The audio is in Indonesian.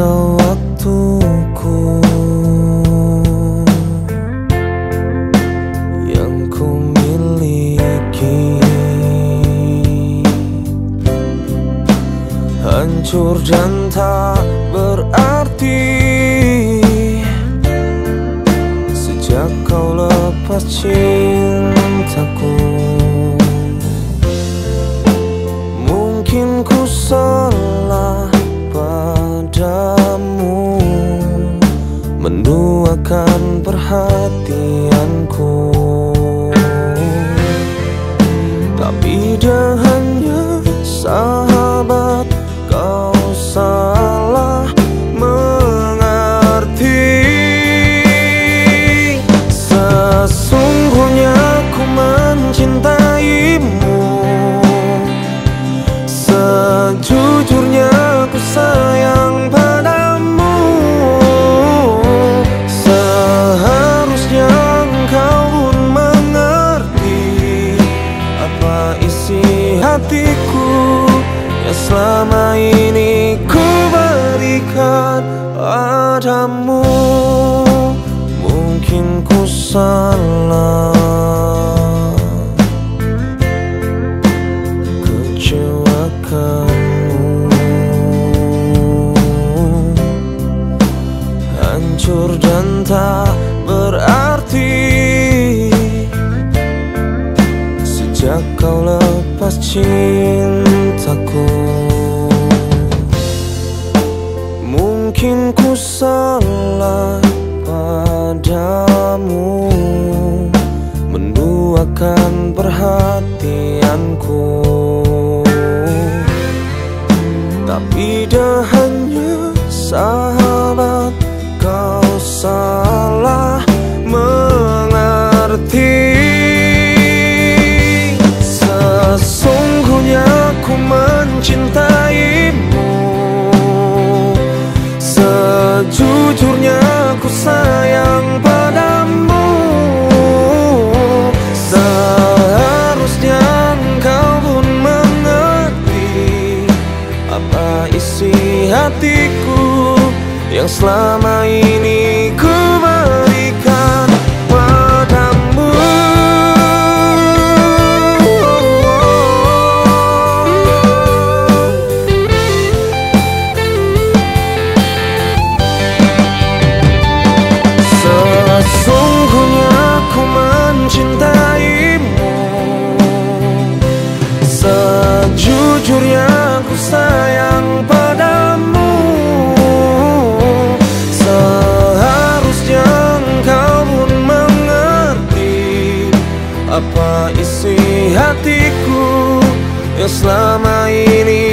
sisa waktuku. Yang ku miliki. Hancur dan tak berarti sejak kau lepas cintaku perhatianku Tapi dia hanya sahabat Kau salah mengerti. Sesungguhnya ku mencintaimu. Sejujurnya ku sayang Yang selama ini ku berikan padamu Mungkin ku salah kecewakanmu. Hancur dan tak berarti Sejak kau lepas Mungkin ku salah padamu Menduakan perhatianku. Tapi Sejujurnya ku sayang padamu. Seharusnya engkau pun mengerti Apa isi hatiku Yang selama ini Apa isi hatiku Yang selama ini